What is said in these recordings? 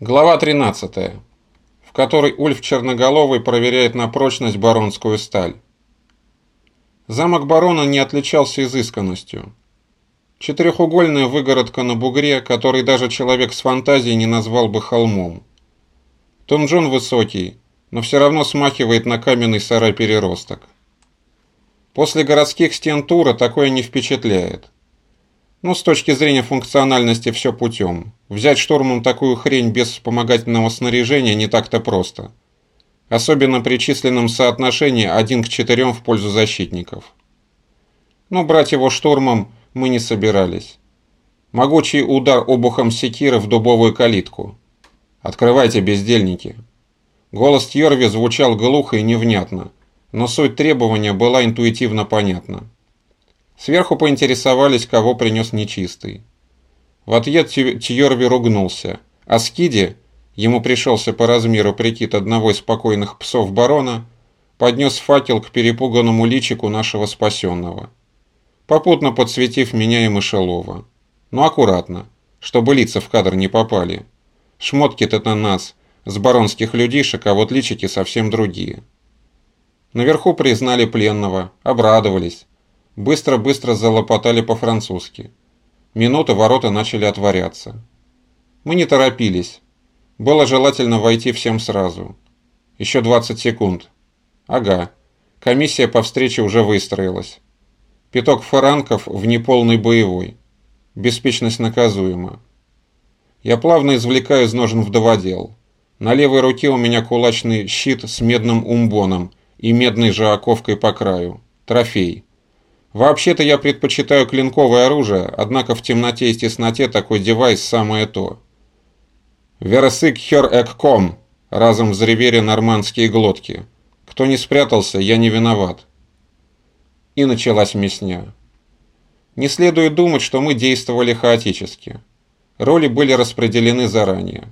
Глава 13, в которой Ульф Черноголовый проверяет на прочность баронскую сталь. Замок барона не отличался изысканностью. Четырехугольная выгородка на бугре, который даже человек с фантазией не назвал бы холмом. Тонжон высокий, но все равно смахивает на каменный сарай-переросток. После городских стен Тура такое не впечатляет. Но с точки зрения функциональности все путем. Взять штурмом такую хрень без вспомогательного снаряжения не так-то просто. Особенно при численном соотношении 1 к 4 в пользу защитников. Но брать его штурмом мы не собирались. Могучий удар обухом секиры в дубовую калитку. «Открывайте, бездельники!» Голос Тьорви звучал глухо и невнятно, но суть требования была интуитивно понятна. Сверху поинтересовались, кого принес нечистый. В ответ Тьорви ругнулся, а Скиди, ему пришелся по размеру прикид одного из спокойных псов барона, поднес факел к перепуганному личику нашего спасенного, попутно подсветив меня и мышелова. Но аккуратно, чтобы лица в кадр не попали. Шмотки-то на нас, с баронских людишек, а вот личики совсем другие. Наверху признали пленного, обрадовались, Быстро-быстро залопотали по-французски. Минуты ворота начали отворяться. Мы не торопились. Было желательно войти всем сразу. Еще 20 секунд. Ага. Комиссия по встрече уже выстроилась. Пяток фаранков в неполный боевой. Беспечность наказуема. Я плавно извлекаю из ножен вдоводел. На левой руке у меня кулачный щит с медным умбоном и медной же оковкой по краю. Трофей. Вообще-то я предпочитаю клинковое оружие, однако в темноте и тесноте такой девайс самое то. «Версык хер эк ком!» – разом взревели нормандские глотки. «Кто не спрятался, я не виноват». И началась мясня. Не следует думать, что мы действовали хаотически. Роли были распределены заранее.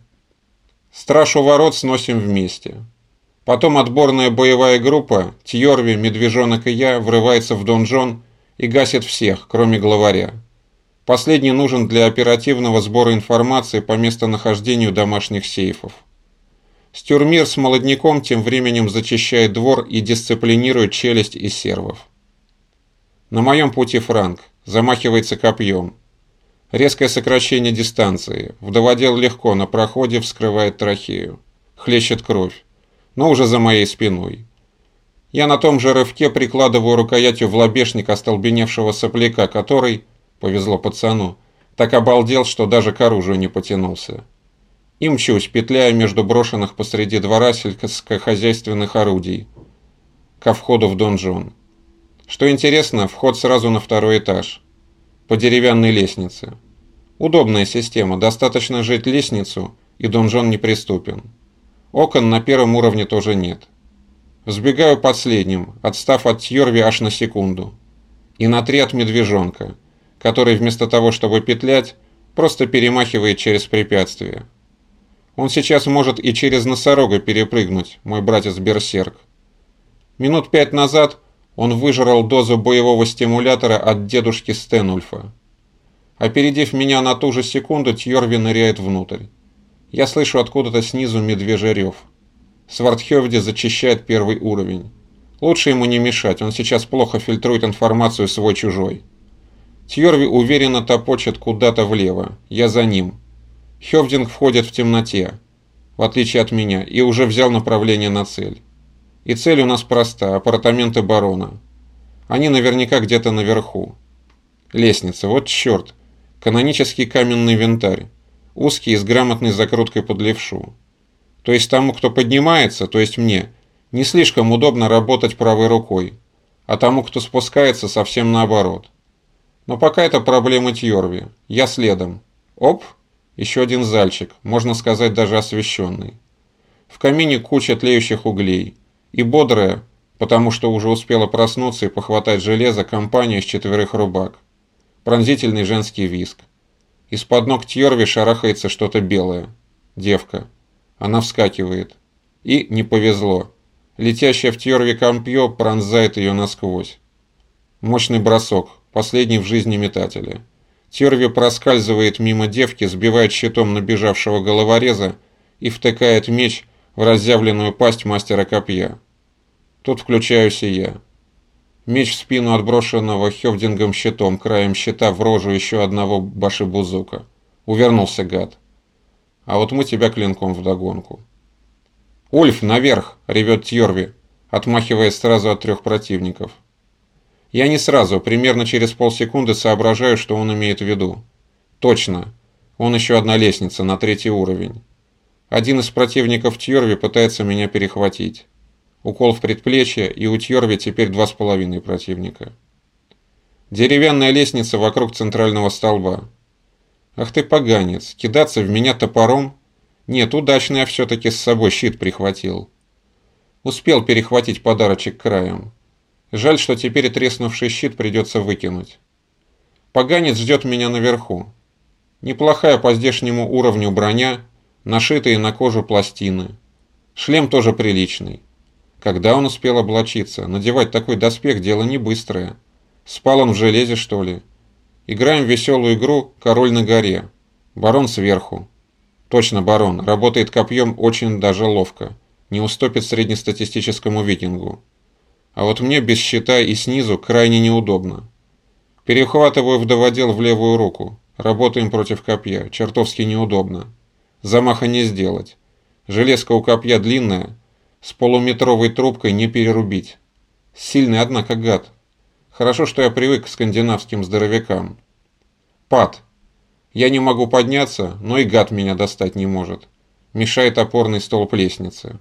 Страж у ворот сносим вместе. Потом отборная боевая группа, Тьорви, Медвежонок и я, врывается в донжон и гасит всех, кроме главаря. Последний нужен для оперативного сбора информации по местонахождению домашних сейфов. Стюрмир с молодняком тем временем зачищает двор и дисциплинирует челюсть из сервов. На моем пути Франк замахивается копьем. Резкое сокращение дистанции. Вдоводел легко, на проходе вскрывает трахею. Хлещет кровь. Но уже за моей спиной. Я на том же рывке прикладываю рукоятью в лобешник остолбеневшего сопляка, который, повезло пацану, так обалдел, что даже к оружию не потянулся. И мчусь, петляя между брошенных посреди двора сельскохозяйственных орудий, ко входу в донжон. Что интересно, вход сразу на второй этаж, по деревянной лестнице. Удобная система, достаточно жить лестницу, и донжон неприступен. Окон на первом уровне тоже нет. Сбегаю последним, отстав от Тьорви аж на секунду. И на три от медвежонка, который вместо того, чтобы петлять, просто перемахивает через препятствие. Он сейчас может и через носорога перепрыгнуть, мой братец-берсерк. Минут пять назад он выжрал дозу боевого стимулятора от дедушки Стенульфа. Опередив меня на ту же секунду, Тьорви ныряет внутрь. Я слышу откуда-то снизу медвежий рев. Свардхевди зачищает первый уровень. Лучше ему не мешать, он сейчас плохо фильтрует информацию свой-чужой. Тьорви уверенно топочет куда-то влево, я за ним. Хевдинг входит в темноте, в отличие от меня, и уже взял направление на цель. И цель у нас проста – апартаменты барона. Они наверняка где-то наверху. Лестница, вот черт. Канонический каменный винтарь. Узкий и с грамотной закруткой под левшу. То есть тому, кто поднимается, то есть мне, не слишком удобно работать правой рукой, а тому, кто спускается, совсем наоборот. Но пока это проблема Тьорви. Я следом. Оп, еще один зальчик, можно сказать даже освещенный. В камине куча тлеющих углей. И бодрая, потому что уже успела проснуться и похватать железо, компания из четверых рубак. Пронзительный женский виск. Из-под ног Тьорви шарахается что-то белое. Девка. Она вскакивает. И не повезло. Летящее в Тьорве компье пронзает ее насквозь. Мощный бросок, последний в жизни метателя. Тьорви проскальзывает мимо девки, сбивает щитом набежавшего головореза и втыкает меч в разъявленную пасть мастера копья. Тут включаюсь и я. Меч в спину отброшенного Хевдингом щитом, краем щита в рожу еще одного башибузука. Увернулся гад. А вот мы тебя клинком вдогонку. «Ульф, наверх!» — ревет Тьорви, отмахиваясь сразу от трех противников. Я не сразу, примерно через полсекунды соображаю, что он имеет в виду. Точно. Он еще одна лестница на третий уровень. Один из противников Тьорви пытается меня перехватить. Укол в предплечье, и у Тьорви теперь два с половиной противника. Деревянная лестница вокруг центрального столба. Ах ты поганец, кидаться в меня топором? Нет, удачно я все-таки с собой щит прихватил. Успел перехватить подарочек краем. Жаль, что теперь треснувший щит придется выкинуть. Поганец ждет меня наверху. Неплохая по здешнему уровню броня, нашитые на кожу пластины. Шлем тоже приличный. Когда он успел облачиться? Надевать такой доспех – дело не быстрое. Спал он в железе, что ли? Играем в веселую игру «Король на горе». Барон сверху. Точно барон. Работает копьем очень даже ловко. Не уступит среднестатистическому викингу. А вот мне без щита и снизу крайне неудобно. Перехватываю вдоводел в левую руку. Работаем против копья. Чертовски неудобно. Замаха не сделать. Железка у копья длинная, с полуметровой трубкой не перерубить. Сильный, однако, гад. Хорошо, что я привык к скандинавским здоровякам. Пад. Я не могу подняться, но и гад меня достать не может. Мешает опорный столб лестницы.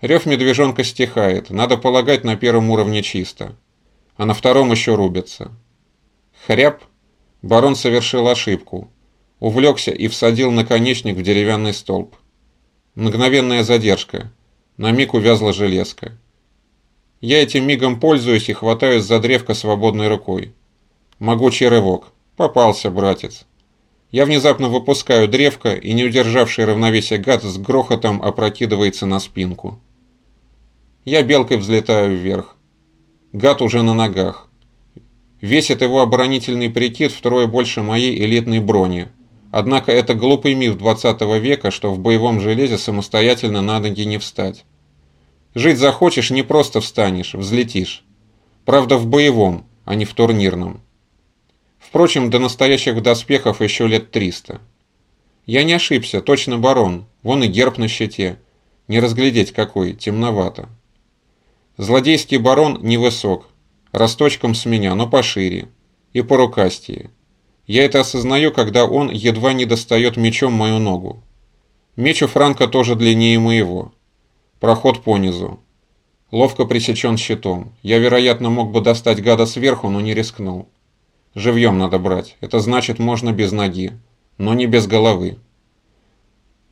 Рев медвежонка стихает, надо полагать, на первом уровне чисто. А на втором еще рубится. Хряб. Барон совершил ошибку. Увлекся и всадил наконечник в деревянный столб. Мгновенная задержка. На миг увязла железка. Я этим мигом пользуюсь и хватаюсь за древко свободной рукой. Могучий рывок. Попался, братец. Я внезапно выпускаю древко, и не удержавший равновесие гад с грохотом опрокидывается на спинку. Я белкой взлетаю вверх. Гад уже на ногах. Весит его оборонительный прикид втрое больше моей элитной брони – Однако это глупый миф 20 века, что в боевом железе самостоятельно на ноги не встать. Жить захочешь, не просто встанешь, взлетишь. Правда, в боевом, а не в турнирном. Впрочем, до настоящих доспехов еще лет 300. Я не ошибся, точно барон, вон и герб на щите. Не разглядеть какой, темновато. Злодейский барон невысок, росточком с меня, но пошире и порукастее. Я это осознаю, когда он едва не достает мечом мою ногу. Меч у Франка тоже длиннее моего. Проход понизу. Ловко пресечен щитом. Я, вероятно, мог бы достать гада сверху, но не рискнул. Живьем надо брать. Это значит, можно без ноги. Но не без головы.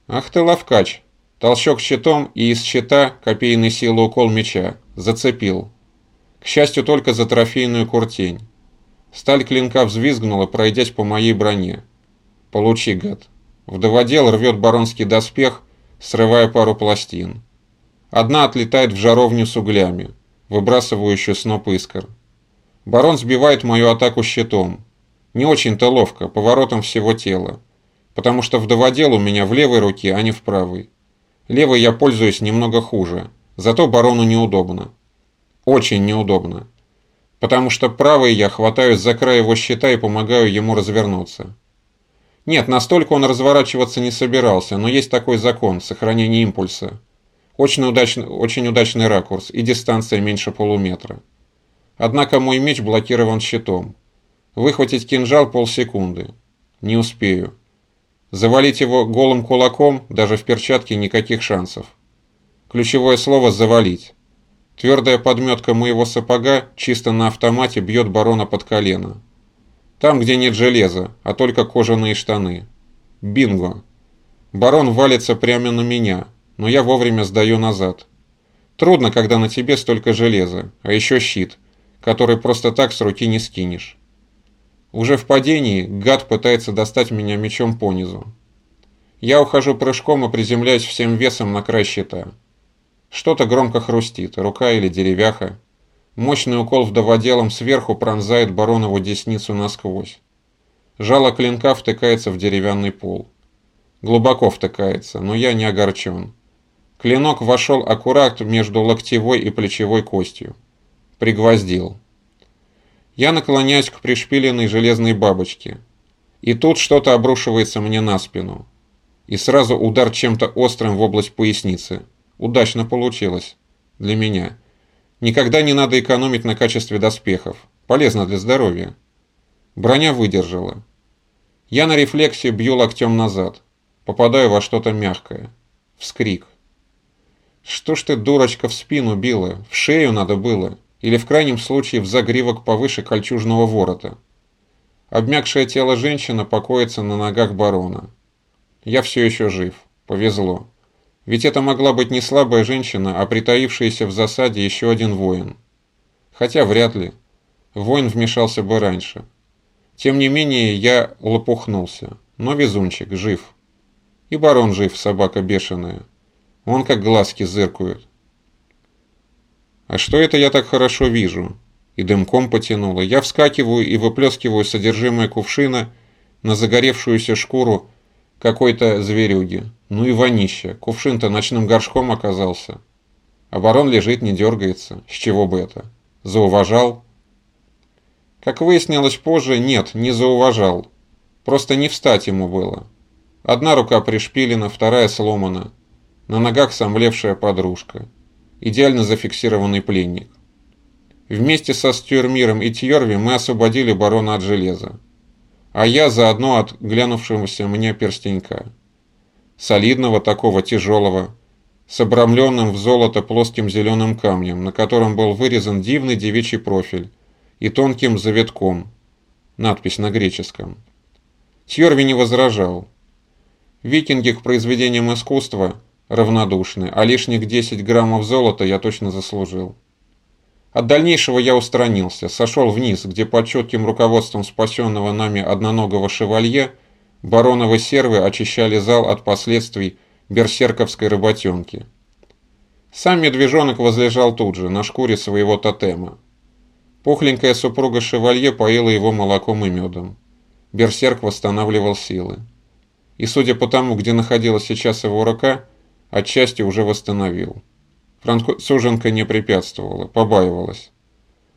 Ах ты ловкач. Толщок щитом и из щита копейной силы укол меча. Зацепил. К счастью, только за трофейную куртень. Сталь клинка взвизгнула, пройдясь по моей броне. Получи, гад. Вдоводел рвет баронский доспех, срывая пару пластин. Одна отлетает в жаровню с углями, выбрасывающую сноп искр. Барон сбивает мою атаку щитом. Не очень-то ловко, поворотом всего тела. Потому что вдоводел у меня в левой руке, а не в правой. Левой я пользуюсь немного хуже. Зато барону неудобно. Очень неудобно потому что правой я хватаюсь за край его щита и помогаю ему развернуться. Нет, настолько он разворачиваться не собирался, но есть такой закон – сохранение импульса. Очень удачный, очень удачный ракурс и дистанция меньше полуметра. Однако мой меч блокирован щитом. Выхватить кинжал полсекунды. Не успею. Завалить его голым кулаком, даже в перчатке, никаких шансов. Ключевое слово «завалить». Твердая подметка моего сапога чисто на автомате бьет барона под колено. Там, где нет железа, а только кожаные штаны. Бинго. Барон валится прямо на меня, но я вовремя сдаю назад. Трудно, когда на тебе столько железа, а еще щит, который просто так с руки не скинешь. Уже в падении гад пытается достать меня мечом понизу. Я ухожу прыжком и приземляюсь всем весом на край щита. Что-то громко хрустит, рука или деревяха. Мощный укол вдоводелом сверху пронзает баронову десницу насквозь. Жало клинка втыкается в деревянный пол. Глубоко втыкается, но я не огорчен. Клинок вошел аккурат между локтевой и плечевой костью. Пригвоздил. Я наклоняюсь к пришпиленной железной бабочке. И тут что-то обрушивается мне на спину. И сразу удар чем-то острым в область поясницы. Удачно получилось. Для меня. Никогда не надо экономить на качестве доспехов. Полезно для здоровья. Броня выдержала. Я на рефлексе бью локтем назад. Попадаю во что-то мягкое. Вскрик. Что ж ты, дурочка, в спину била? В шею надо было. Или в крайнем случае в загривок повыше кольчужного ворота. Обмякшее тело женщины покоится на ногах барона. Я все еще жив. Повезло. Ведь это могла быть не слабая женщина, а притаившаяся в засаде еще один воин. Хотя вряд ли. Воин вмешался бы раньше. Тем не менее, я лопухнулся. Но везунчик, жив. И барон жив, собака бешеная. Он как глазки зыркают. А что это я так хорошо вижу? И дымком потянуло. Я вскакиваю и выплескиваю содержимое кувшина на загоревшуюся шкуру какой-то зверюги. Ну и вонище. Кувшин-то ночным горшком оказался. А барон лежит, не дергается. С чего бы это? Зауважал? Как выяснилось позже, нет, не зауважал. Просто не встать ему было. Одна рука пришпилена, вторая сломана. На ногах сомлевшая подружка. Идеально зафиксированный пленник. Вместе со Стюрмиром и Тьорви мы освободили барона от железа. А я заодно от глянувшегося мне перстенька. Солидного такого тяжелого, с обрамленным в золото плоским зеленым камнем, на котором был вырезан дивный девичий профиль и тонким завитком, надпись на греческом. Тьорви не возражал. Викинги к произведениям искусства равнодушны, а лишних 10 граммов золота я точно заслужил. От дальнейшего я устранился, сошел вниз, где под четким руководством спасенного нами одноногого шевалье бароновы сервы очищали зал от последствий берсерковской работенки. Сам медвежонок возлежал тут же, на шкуре своего тотема. Пухленькая супруга шевалье поила его молоком и медом. Берсерк восстанавливал силы и, судя по тому, где находилась сейчас его рука, отчасти уже восстановил. Француженка не препятствовала, побаивалась.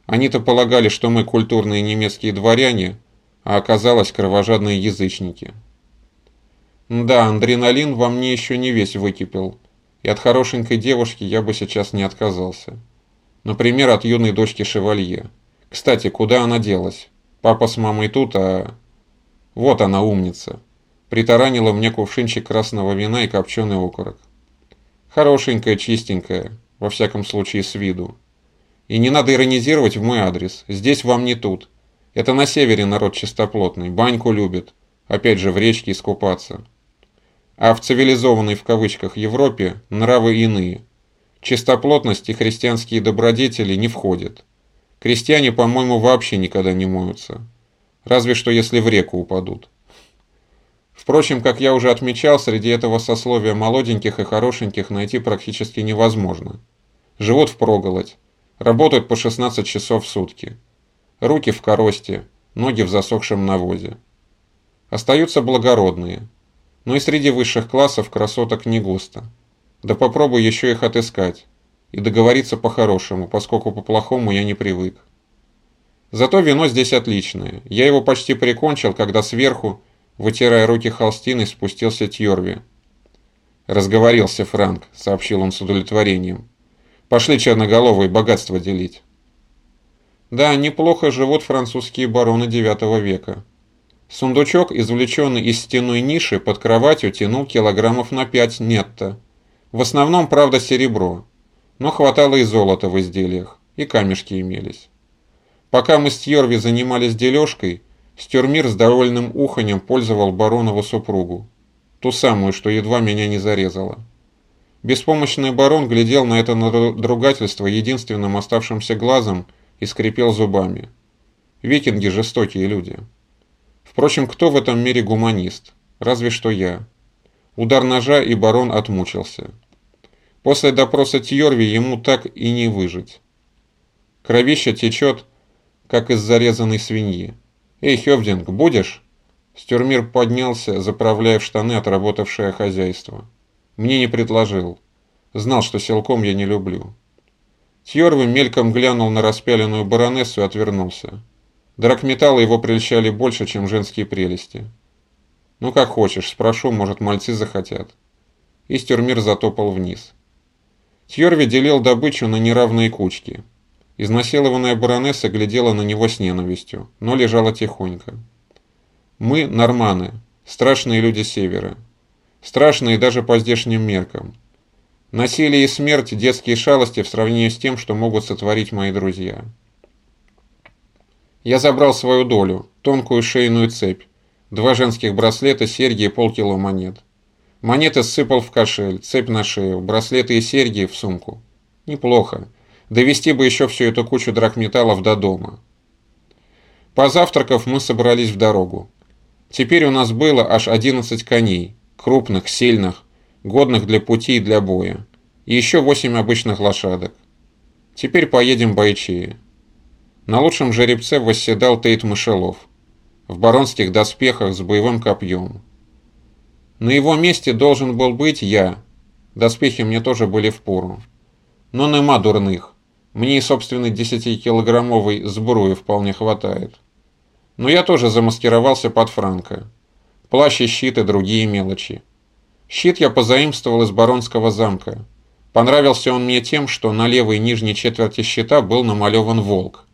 Они-то полагали, что мы культурные немецкие дворяне, а оказалось кровожадные язычники. Да, адреналин во мне еще не весь выкипел, и от хорошенькой девушки я бы сейчас не отказался. Например, от юной дочки Шевалье. Кстати, куда она делась? Папа с мамой тут, а... Вот она умница притаранила мне кувшинчик красного вина и копченый окорок. Хорошенькая, чистенькая, во всяком случае с виду. И не надо иронизировать в мой адрес. Здесь вам не тут. Это на севере народ чистоплотный, баньку любит. Опять же, в речке искупаться. А в цивилизованной в кавычках Европе нравы иные. Чистоплотность и христианские добродетели не входят. Крестьяне, по-моему, вообще никогда не моются. Разве что если в реку упадут. Впрочем, как я уже отмечал, среди этого сословия молоденьких и хорошеньких найти практически невозможно. Живут впроголодь, работают по 16 часов в сутки. Руки в коросте, ноги в засохшем навозе. Остаются благородные. Но и среди высших классов красоток не густо. Да попробуй еще их отыскать. И договориться по-хорошему, поскольку по-плохому я не привык. Зато вино здесь отличное. Я его почти прикончил, когда сверху Вытирая руки холстиной, спустился Тьорви. «Разговорился Франк», — сообщил он с удовлетворением. «Пошли черноголовые богатство делить». Да, неплохо живут французские бароны IX века. Сундучок, извлеченный из стеной ниши, под кроватью тянул килограммов на пять нетто. В основном, правда, серебро. Но хватало и золота в изделиях, и камешки имелись. Пока мы с Тьорви занимались дележкой, Стюрмир с довольным уханем пользовал баронову супругу. Ту самую, что едва меня не зарезала. Беспомощный барон глядел на это надругательство единственным оставшимся глазом и скрипел зубами. Викинги – жестокие люди. Впрочем, кто в этом мире гуманист? Разве что я. Удар ножа, и барон отмучился. После допроса Тьорви ему так и не выжить. Кровища течет, как из зарезанной свиньи. «Эй, Хевдинг, будешь?» Стюрмир поднялся, заправляя в штаны отработавшее хозяйство. Мне не предложил. Знал, что силком я не люблю. Тьорви мельком глянул на распяленную баронессу и отвернулся. Драгметаллы его прельщали больше, чем женские прелести. «Ну, как хочешь, спрошу, может, мальцы захотят». И Стюрмир затопал вниз. Тьорви делил добычу на неравные кучки. Изнасилованная баронесса глядела на него с ненавистью, но лежала тихонько. Мы – норманы, страшные люди Севера. Страшные даже по здешним меркам. Насилие и смерть – детские шалости в сравнении с тем, что могут сотворить мои друзья. Я забрал свою долю, тонкую шейную цепь, два женских браслета, серьги и полкило монет. Монеты сыпал в кошель, цепь на шею, браслеты и серьги в сумку. Неплохо. Довести бы еще всю эту кучу драгметаллов до дома. Позавтракав, мы собрались в дорогу. Теперь у нас было аж 11 коней, крупных, сильных, годных для пути и для боя, и еще 8 обычных лошадок. Теперь поедем бойчее. На лучшем жеребце восседал Тейт Мышелов, в баронских доспехах с боевым копьем. На его месте должен был быть я. Доспехи мне тоже были в пору. Но нема дурных. Мне и собственной 10-килограммовой сбруи вполне хватает. Но я тоже замаскировался под Франка. Плащ и щит и другие мелочи. Щит я позаимствовал из баронского замка. Понравился он мне тем, что на левой нижней четверти щита был намалеван волк.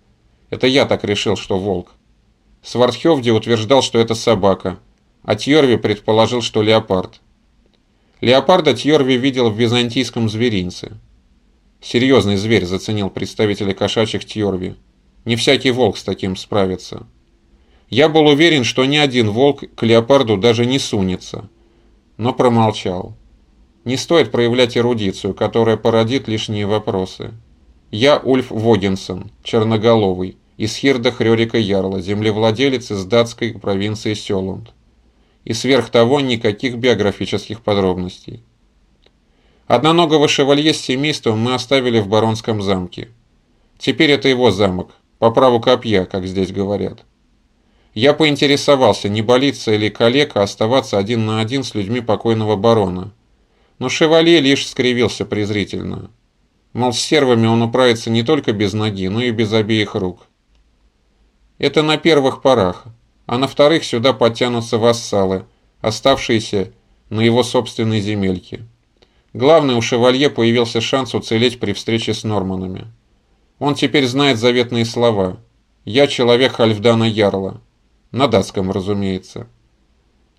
Это я так решил, что волк. Свардхевди утверждал, что это собака, а Тьорви предположил, что леопард. Леопарда Тьорви видел в византийском зверинце. Серьезный зверь, заценил представители кошачьих Тьорви. Не всякий волк с таким справится. Я был уверен, что ни один волк к леопарду даже не сунется, но промолчал. Не стоит проявлять эрудицию, которая породит лишние вопросы. Я Ульф Вогенсон, черноголовый, из Хирда Хрёрика Ярла, землевладелец из датской провинции Сёлунд. И сверх того никаких биографических подробностей. Одноногого шевалье с семейством мы оставили в Баронском замке. Теперь это его замок, по праву копья, как здесь говорят. Я поинтересовался, не болится ли калека оставаться один на один с людьми покойного барона. Но шевалье лишь скривился презрительно. Мол, с сервами он управится не только без ноги, но и без обеих рук. Это на первых порах, а на вторых сюда подтянутся вассалы, оставшиеся на его собственной земельке. Главное, у шевалье появился шанс уцелеть при встрече с Норманами. Он теперь знает заветные слова. «Я человек Хальфдана Ярла». На датском, разумеется.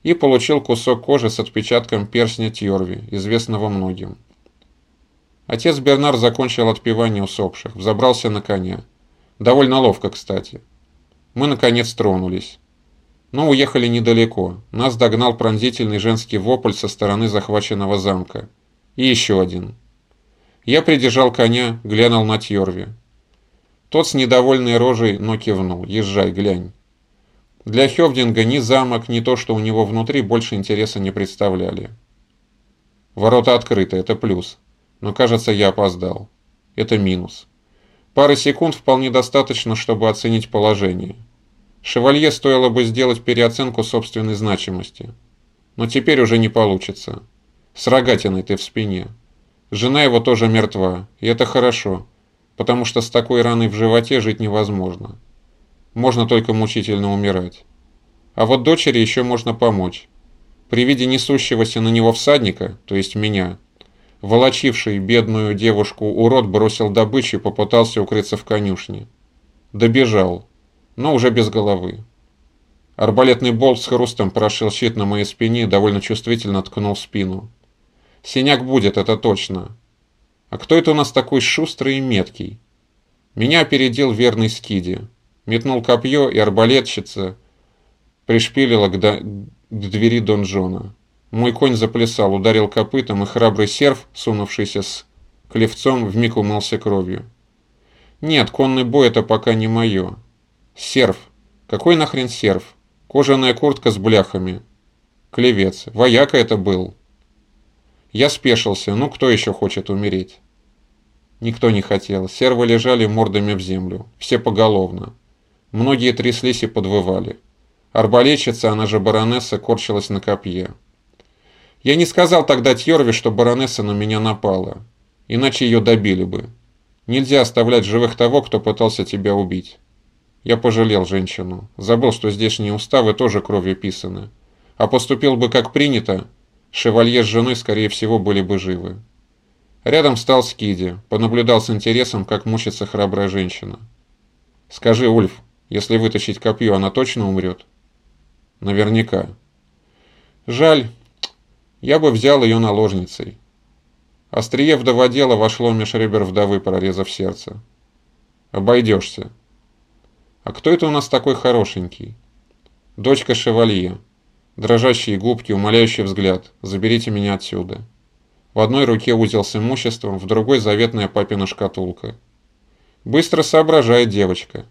И получил кусок кожи с отпечатком перстня Тьорви, известного многим. Отец Бернар закончил отпевание усопших, взобрался на коня. Довольно ловко, кстати. Мы, наконец, тронулись. Но уехали недалеко. Нас догнал пронзительный женский вопль со стороны захваченного замка. И еще один. Я придержал коня, глянул на Тьорви. Тот с недовольной рожей, но кивнул. «Езжай, глянь». Для Хевдинга ни замок, ни то, что у него внутри, больше интереса не представляли. Ворота открыты, это плюс. Но, кажется, я опоздал. Это минус. Пары секунд вполне достаточно, чтобы оценить положение. Шевалье стоило бы сделать переоценку собственной значимости. Но теперь уже не получится. С рогатиной ты в спине. Жена его тоже мертва, и это хорошо, потому что с такой раной в животе жить невозможно. Можно только мучительно умирать. А вот дочери еще можно помочь. При виде несущегося на него всадника, то есть меня, волочивший бедную девушку урод бросил добычу и попытался укрыться в конюшне. Добежал, но уже без головы. Арбалетный болт с хрустом прошил щит на моей спине и довольно чувствительно ткнул спину. Синяк будет, это точно. А кто это у нас такой шустрый и меткий? Меня опередил верный Скиди. Метнул копье, и арбалетчица пришпилила к, до... к двери донжона. Мой конь заплясал, ударил копытом, и храбрый серф, сунувшийся с клевцом, вмиг умылся кровью. Нет, конный бой это пока не мое. Серф. Какой нахрен серф? Кожаная куртка с бляхами. Клевец. Вояка это был. Я спешился, ну кто еще хочет умереть? Никто не хотел. Сервы лежали мордами в землю, все поголовно. Многие тряслись и подвывали. Арбалетчица, она же баронесса, корчилась на копье. Я не сказал тогда Тьорве, что баронесса на меня напала. Иначе ее добили бы. Нельзя оставлять живых того, кто пытался тебя убить. Я пожалел женщину. Забыл, что здешние уставы тоже кровью писаны. А поступил бы как принято, шевалье с женой, скорее всего, были бы живы. Рядом стал Скиди, понаблюдал с интересом, как мучится храбрая женщина. «Скажи, Ульф, если вытащить копье, она точно умрет?» «Наверняка». «Жаль. Я бы взял ее наложницей». Острие вдоводела вошло меж ребер вдовы, прорезав сердце. «Обойдешься». «А кто это у нас такой хорошенький?» «Дочка шевалье. Дрожащие губки, умоляющий взгляд. Заберите меня отсюда». В одной руке узел с имуществом, в другой заветная папина шкатулка. Быстро соображает девочка.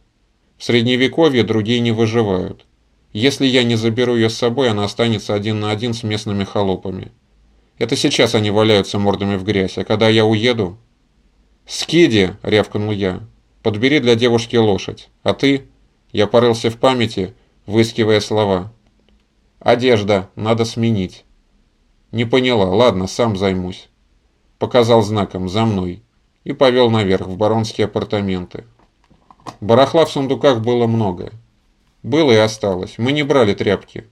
В средневековье другие не выживают. Если я не заберу ее с собой, она останется один на один с местными холопами. Это сейчас они валяются мордами в грязь, а когда я уеду... «Скиди!» — рявкнул я. «Подбери для девушки лошадь. А ты...» Я порылся в памяти, выискивая слова. «Одежда. Надо сменить». Не поняла. Ладно, сам займусь. Показал знаком «За мной» и повел наверх, в баронские апартаменты. Барахла в сундуках было много. Было и осталось. Мы не брали тряпки.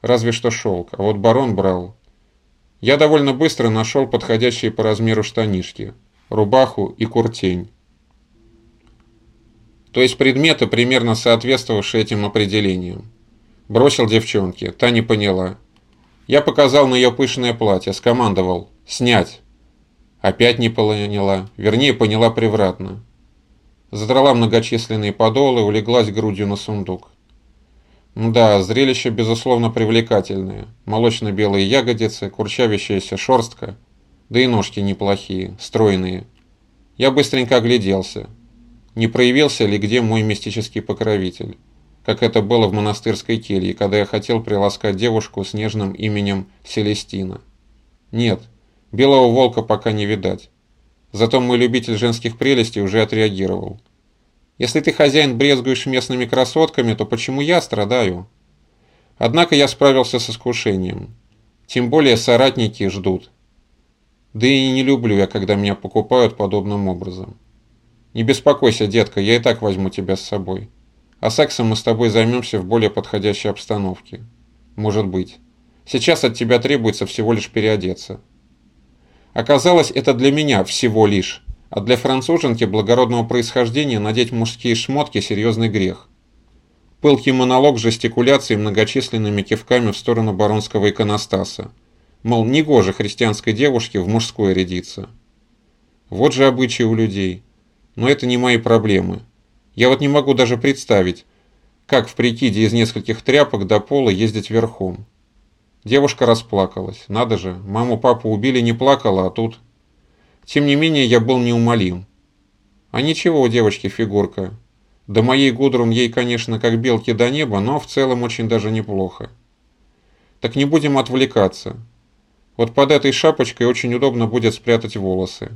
Разве что шелк. А вот барон брал. Я довольно быстро нашел подходящие по размеру штанишки, рубаху и куртень. То есть предметы, примерно соответствовавшие этим определениям. Бросил девчонке. Та не поняла. Я показал на ее пышное платье, скомандовал «Снять!». Опять не поняла, вернее поняла превратно. Задрала многочисленные подолы, улеглась грудью на сундук. Да, зрелище безусловно привлекательное. Молочно-белые ягодицы, курчавящаяся шерстка, да и ножки неплохие, стройные. Я быстренько огляделся. Не проявился ли где мой мистический покровитель? Как это было в монастырской келье, когда я хотел приласкать девушку с нежным именем Селестина. Нет, белого волка пока не видать. Зато мой любитель женских прелестей уже отреагировал. Если ты, хозяин, брезгуешь местными красотками, то почему я страдаю? Однако я справился с искушением. Тем более соратники ждут. Да и не люблю я, когда меня покупают подобным образом. Не беспокойся, детка, я и так возьму тебя с собой. А сексом мы с тобой займемся в более подходящей обстановке. Может быть. Сейчас от тебя требуется всего лишь переодеться. Оказалось, это для меня всего лишь. А для француженки благородного происхождения надеть мужские шмотки – серьезный грех. Пылкий монолог жестикуляции многочисленными кивками в сторону баронского иконостаса. Мол, негоже христианской девушке в мужское рядиться. Вот же обычаи у людей. Но это не мои проблемы. Я вот не могу даже представить, как в прикиде из нескольких тряпок до пола ездить верхом. Девушка расплакалась. Надо же, маму-папу убили, не плакала, а тут... Тем не менее, я был неумолим. А ничего у девочки фигурка. До моей Гудрун ей, конечно, как белки до неба, но в целом очень даже неплохо. Так не будем отвлекаться. Вот под этой шапочкой очень удобно будет спрятать волосы.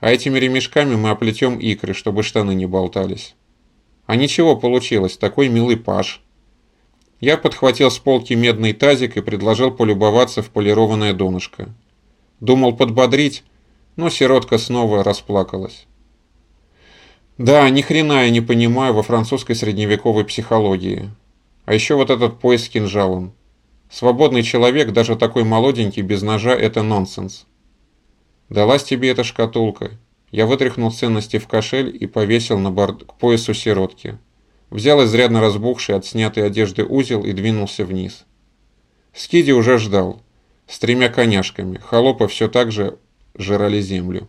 А этими ремешками мы оплетем икры, чтобы штаны не болтались. А ничего получилось, такой милый паш. Я подхватил с полки медный тазик и предложил полюбоваться в полированное донышко. Думал подбодрить, но сиротка снова расплакалась. Да, ни хрена я не понимаю во французской средневековой психологии. А еще вот этот пояс с кинжалом. Свободный человек, даже такой молоденький, без ножа, это нонсенс. Далась тебе эта шкатулка. Я вытряхнул ценности в кошель и повесил на борт к поясу сиротки. Взял изрядно разбухший от снятой одежды узел и двинулся вниз. Скиди уже ждал. С тремя коняшками. Холопы все так же жрали землю.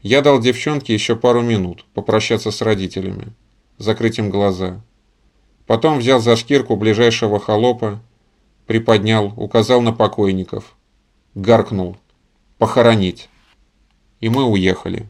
Я дал девчонке еще пару минут попрощаться с родителями, закрыть им глаза. Потом взял за шкирку ближайшего холопа, приподнял, указал на покойников. Гаркнул. «Похоронить». И мы уехали.